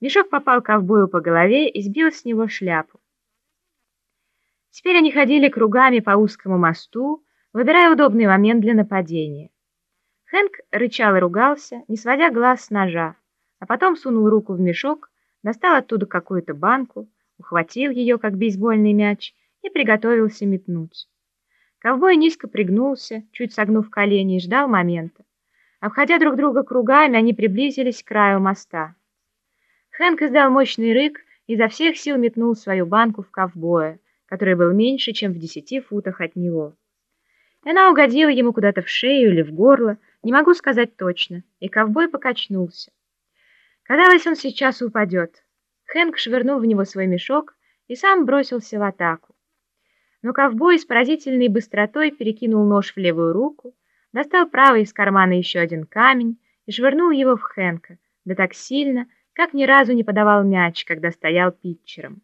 Мешок попал ковбою по голове и сбил с него шляпу. Теперь они ходили кругами по узкому мосту, выбирая удобный момент для нападения. Хэнк рычал и ругался, не сводя глаз с ножа, а потом сунул руку в мешок, достал оттуда какую-то банку, ухватил ее, как бейсбольный мяч, и приготовился метнуть. Ковбой низко пригнулся, чуть согнув колени, и ждал момента. Обходя друг друга кругами, они приблизились к краю моста. Хэнк издал мощный рык и изо всех сил метнул свою банку в ковбоя, который был меньше, чем в десяти футах от него. Она угодила ему куда-то в шею или в горло, не могу сказать точно, и ковбой покачнулся. Казалось, он сейчас упадет. Хэнк швырнул в него свой мешок и сам бросился в атаку. Но ковбой с поразительной быстротой перекинул нож в левую руку, достал правой из кармана еще один камень и швырнул его в Хэнка, да так сильно, как ни разу не подавал мяч, когда стоял питчером.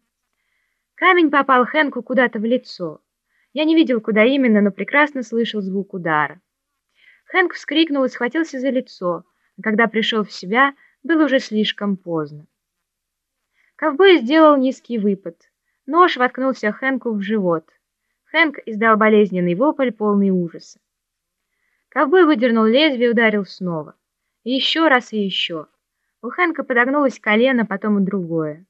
Камень попал Хэнку куда-то в лицо. Я не видел, куда именно, но прекрасно слышал звук удара. Хэнк вскрикнул и схватился за лицо, а когда пришел в себя, было уже слишком поздно. Ковбой сделал низкий выпад. Нож воткнулся Хэнку в живот. Хэнк издал болезненный вопль, полный ужаса. Ковбой выдернул лезвие и ударил снова. Еще раз и еще. У Хэнка подогнулось колено, потом и другое.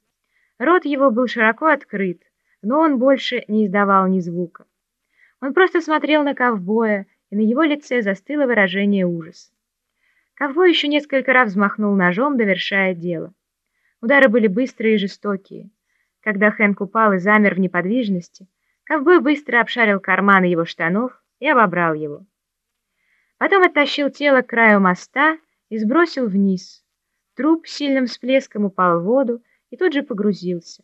Рот его был широко открыт, но он больше не издавал ни звука. Он просто смотрел на ковбоя, и на его лице застыло выражение ужаса. Ковбой еще несколько раз взмахнул ножом, довершая дело. Удары были быстрые и жестокие. Когда Хэнк упал и замер в неподвижности, ковбой быстро обшарил карманы его штанов и обобрал его. Потом оттащил тело к краю моста и сбросил вниз. Труп сильным всплеском упал в воду и тут же погрузился.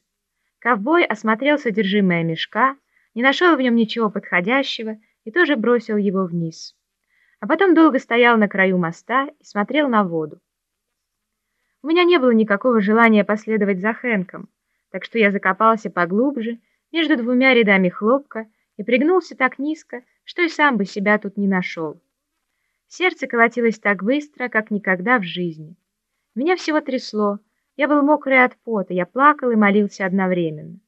Ковбой осмотрел содержимое мешка, не нашел в нем ничего подходящего и тоже бросил его вниз. А потом долго стоял на краю моста и смотрел на воду. У меня не было никакого желания последовать за Хэнком, так что я закопался поглубже между двумя рядами хлопка и пригнулся так низко, что и сам бы себя тут не нашел. Сердце колотилось так быстро, как никогда в жизни. Меня всего трясло. Я был мокрый от пота, я плакал и молился одновременно.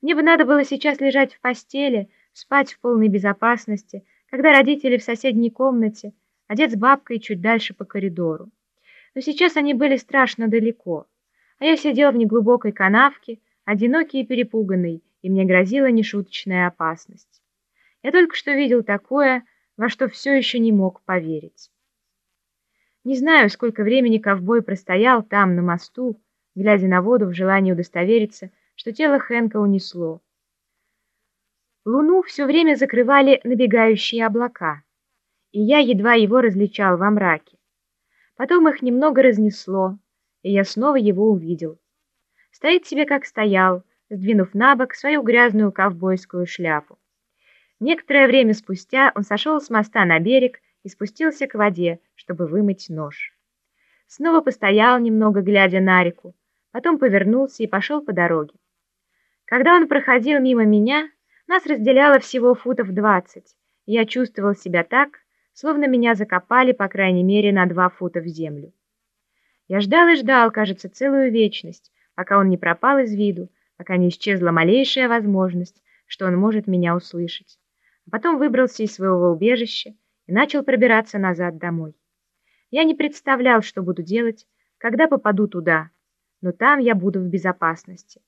Мне бы надо было сейчас лежать в постели, спать в полной безопасности, когда родители в соседней комнате, а дед с бабкой чуть дальше по коридору. Но сейчас они были страшно далеко, а я сидел в неглубокой канавке, одинокий и перепуганный, и мне грозила нешуточная опасность. Я только что видел такое, во что все еще не мог поверить. Не знаю, сколько времени ковбой простоял там, на мосту, глядя на воду в желании удостовериться, что тело Хэнка унесло. Луну все время закрывали набегающие облака, и я едва его различал во мраке. Потом их немного разнесло, и я снова его увидел. Стоит себе, как стоял, сдвинув на бок свою грязную ковбойскую шляпу. Некоторое время спустя он сошел с моста на берег и спустился к воде, чтобы вымыть нож. Снова постоял немного, глядя на реку, потом повернулся и пошел по дороге. Когда он проходил мимо меня, нас разделяло всего футов двадцать, и я чувствовал себя так, словно меня закопали, по крайней мере, на два фута в землю. Я ждал и ждал, кажется, целую вечность, пока он не пропал из виду, пока не исчезла малейшая возможность, что он может меня услышать. А потом выбрался из своего убежища и начал пробираться назад домой. Я не представлял, что буду делать, когда попаду туда, но там я буду в безопасности.